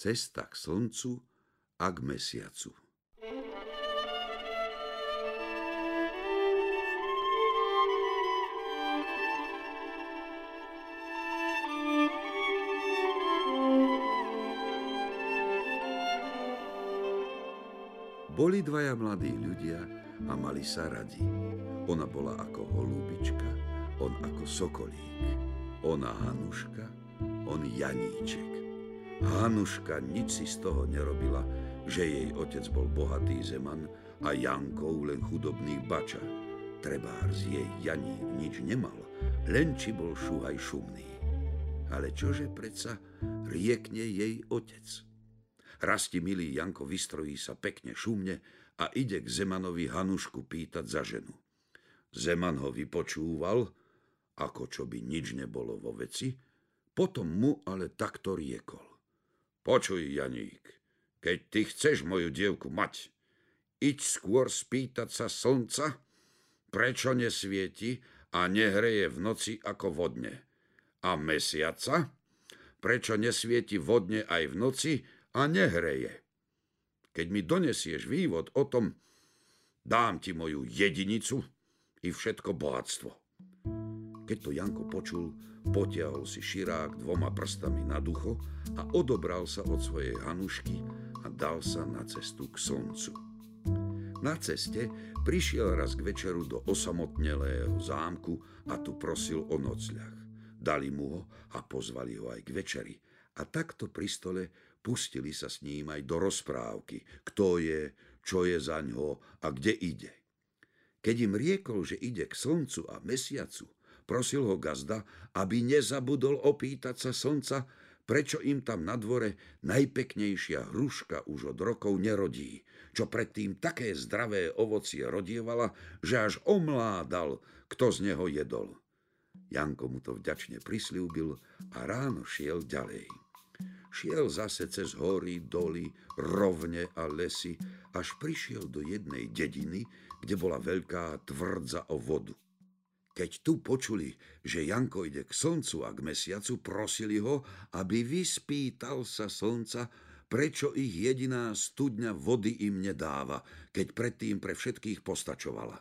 Cesta k slncu a k mesiacu. Boli dvaja mladí ľudia a mali sa radi. Ona bola ako holúbička, on ako sokolík. Ona Hanuška, on Janíček. Hanuška nič si z toho nerobila, že jej otec bol bohatý zeman a Jankov len chudobný bača. Trebárs jej Janík nič nemal, len či bol šuhaj šumný. Ale čože predsa riekne jej otec? Rasti milý Janko vystrojí sa pekne šumne a ide k Zemanovi Hanušku pýtať za ženu. Zeman ho vypočúval, ako čo by nič nebolo vo veci, potom mu ale takto riekol. Počuj, Janík, keď ty chceš moju dievku mať, iď skôr spýtať sa slnca, prečo nesvieti a nehreje v noci ako vodne. A mesiaca, prečo nesvieti vodne aj v noci a nehreje. Keď mi donesieš vývod o tom, dám ti moju jedinicu i všetko bohatstvo. Keď to Janko počul, potiahol si širák dvoma prstami na ducho a odobral sa od svojej hanušky a dal sa na cestu k slncu. Na ceste prišiel raz k večeru do osamotnelého zámku a tu prosil o nocľah. Dali mu ho a pozvali ho aj k večeri. A takto pri stole Pustili sa s ním aj do rozprávky, kto je, čo je za ňo a kde ide. Keď im riekol, že ide k slncu a mesiacu, prosil ho gazda, aby nezabudol opýtať sa slnca, prečo im tam na dvore najpeknejšia hruška už od rokov nerodí, čo predtým také zdravé ovocie rodievala, že až omládal, kto z neho jedol. Janko mu to vďačne prislúbil a ráno šiel ďalej. Šiel zase cez hory, doly, rovne a lesy, až prišiel do jednej dediny, kde bola veľká tvrdza o vodu. Keď tu počuli, že Janko ide k slncu a k mesiacu, prosili ho, aby vyspýtal sa slnca, prečo ich jediná studňa vody im nedáva, keď predtým pre všetkých postačovala.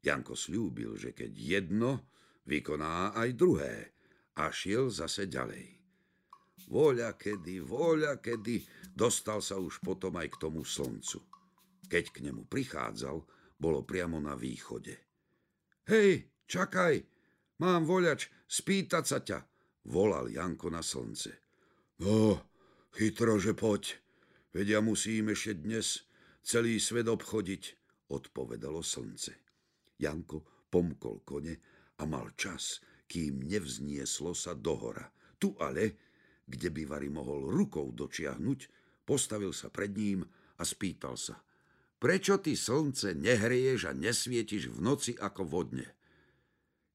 Janko slúbil, že keď jedno, vykoná aj druhé a šiel zase ďalej. Voľa kedy, voľa kedy, dostal sa už potom aj k tomu slncu. Keď k nemu prichádzal, bolo priamo na východe. Hej, čakaj, mám voľač, spýtať sa ťa, volal Janko na slnce. No, chytro, že poď, veď ja musím ešte dnes celý svet obchodiť, odpovedalo slnce. Janko pomkol kone a mal čas, kým nevznieslo sa dohora. Tu ale kde by Vary mohol rukou dočiahnuť, postavil sa pred ním a spýtal sa. Prečo ty slnce nehreješ a nesvietiš v noci ako vodne?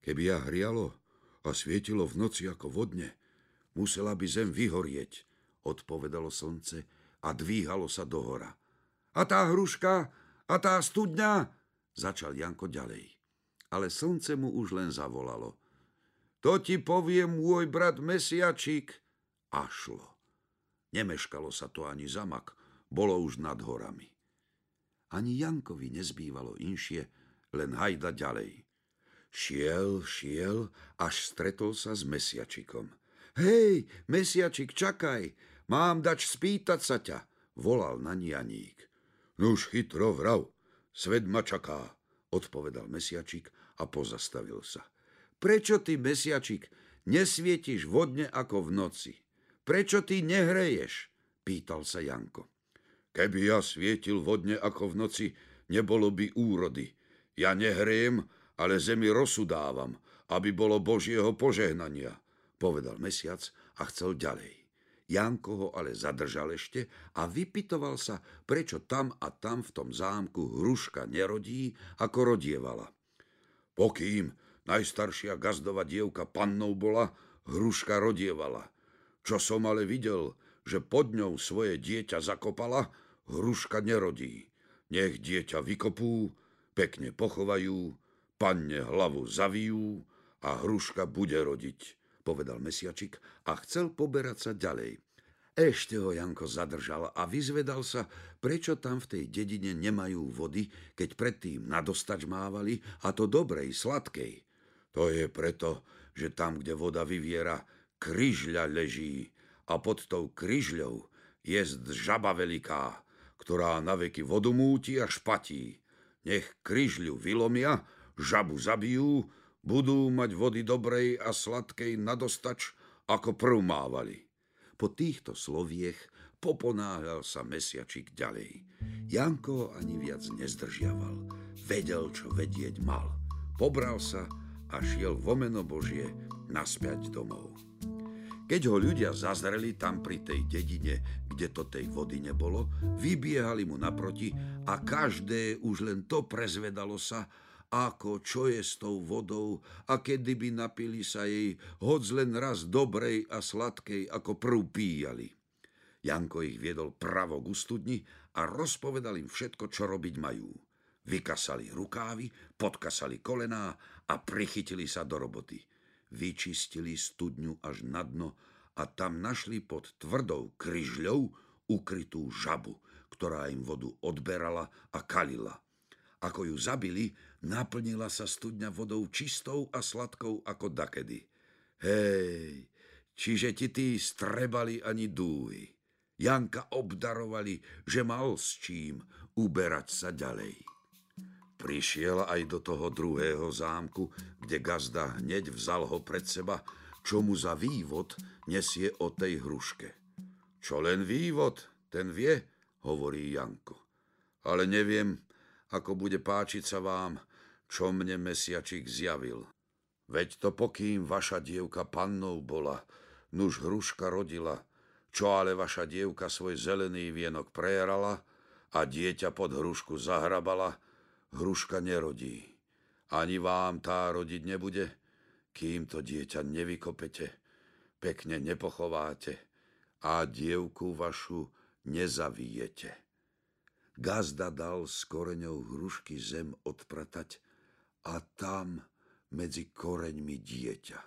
Keby ja hrialo a svietilo v noci ako vodne, musela by zem vyhorieť, odpovedalo slnce a dvíhalo sa do hora. A tá hruška, a tá studňa, začal Janko ďalej. Ale slnce mu už len zavolalo. To ti povie môj brat Mesiačík, a šlo. Nemeškalo sa to ani zamak, bolo už nad horami. Ani Jankovi nezbývalo inšie, len hajda ďalej. Šiel, šiel, až stretol sa s mesiačikom. Hej, mesiačik, čakaj, mám dač spýtať sa ťa, volal na Janík. Nuž chytro vrav, svet ma čaká, odpovedal mesiačik a pozastavil sa. Prečo ty, mesiačik, nesvietiš vodne ako v noci? Prečo ty nehreješ? Pýtal sa Janko. Keby ja svietil vodne ako v noci, nebolo by úrody. Ja nehrejem, ale zemi rozsudávam, aby bolo Božieho požehnania, povedal mesiac a chcel ďalej. Janko ho ale zadržal ešte a vypitoval sa, prečo tam a tam v tom zámku hruška nerodí, ako rodievala. Pokým najstaršia gazdova dievka pannou bola, hruška rodievala – čo som ale videl, že pod ňou svoje dieťa zakopala, hruška nerodí. Nech dieťa vykopú, pekne pochovajú, panne hlavu zavijú a hruška bude rodiť, povedal mesiačik a chcel poberať sa ďalej. Ešte ho Janko zadržal a vyzvedal sa, prečo tam v tej dedine nemajú vody, keď predtým nadostač mávali, a to dobrej, sladkej. To je preto, že tam, kde voda vyviera, kryžľa leží a pod tou kryžľou je žaba veľká, ktorá na veky vodu múti a špatí. Nech kryžľu vylomia, žabu zabijú, budú mať vody dobrej a sladkej nadostač, ako prv mávali. Po týchto sloviech poponáhľal sa mesiačik ďalej. Janko ani viac nezdržiaval. Vedel, čo vedieť mal. Pobral sa a šiel vo meno Božie naspäť domov. Keď ho ľudia zazreli tam pri tej dedine, kde to tej vody nebolo, vybiehali mu naproti a každé už len to prezvedalo sa, ako čo je s tou vodou a kedy by napili sa jej hoď len raz dobrej a sladkej, ako prv píjali. Janko ich viedol pravo k studni a rozpovedal im všetko, čo robiť majú. Vykasali rukávy, podkasali kolená a prichytili sa do roboty. Vyčistili studňu až na dno a tam našli pod tvrdou kryžľou ukrytú žabu, ktorá im vodu odberala a kalila. Ako ju zabili, Naplnila sa studňa vodou čistou a sladkou ako dakedy. Hej, čiže ti tí strebali ani dúhy. Janka obdarovali, že mal s čím uberať sa ďalej. Prišiel aj do toho druhého zámku, kde gazda hneď vzal ho pred seba, čo mu za vývod nesie o tej hruške. Čo len vývod, ten vie, hovorí Janko. Ale neviem, ako bude páčiť sa vám, čo mne mesiačik zjavil. Veď to pokým vaša dievka pannou bola, nuž hruška rodila, čo ale vaša dievka svoj zelený vienok prejerala a dieťa pod hrušku zahrabala, hruška nerodí. Ani vám tá rodiť nebude, kým to dieťa nevykopete, pekne nepochováte a dievku vašu nezavijete. Gazda dal s koreňou hrušky zem odpratať a tam medzi koreňmi dieťa.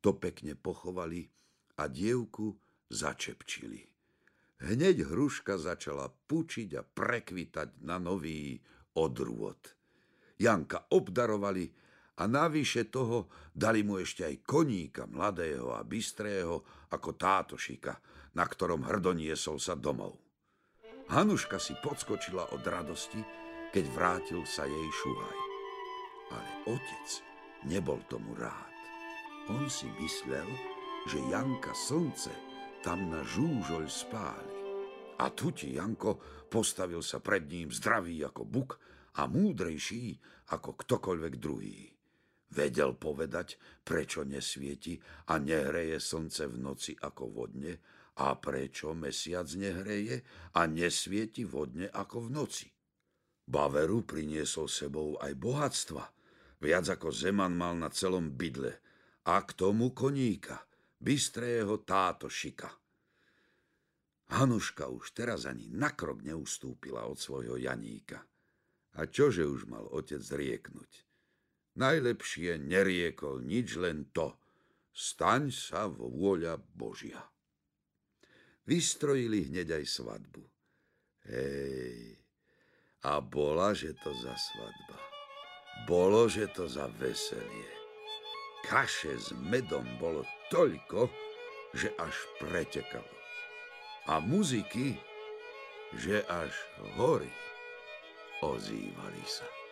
To pekne pochovali a dievku začepčili. Hneď hruška začala pučiť a prekvitať na nový odrôd. Janka obdarovali a navyše toho dali mu ešte aj koníka mladého a bystrého ako táto šika, na ktorom hrdo sa domov. Hanuška si podskočila od radosti, keď vrátil sa jej šuhaj. Ale otec nebol tomu rád. On si myslel, že Janka slnce tam na žúžoľ spáli. A tu ti Janko postavil sa pred ním zdravý ako buk a múdrejší ako ktokoľvek druhý. Vedel povedať, prečo nesvieti a nehreje slnce v noci ako vodne a prečo mesiac nehreje a nesvieti vodne ako v noci. Baveru priniesol sebou aj bohatstva, viac ako Zeman mal na celom bydle, a k tomu koníka, bystrého táto šika. Hanuška už teraz ani na krok neustúpila od svojho Janíka. A čože už mal otec rieknúť? Najlepšie neriekol nič len to. Staň sa vôľa Božia. Vystrojili hneď aj svadbu. Hej, a bola, že to za svadba. Bolo, že to za veselie. Kaše s medom bolo toľko, že až pretekalo. A muziky, že až hory ozývali sa.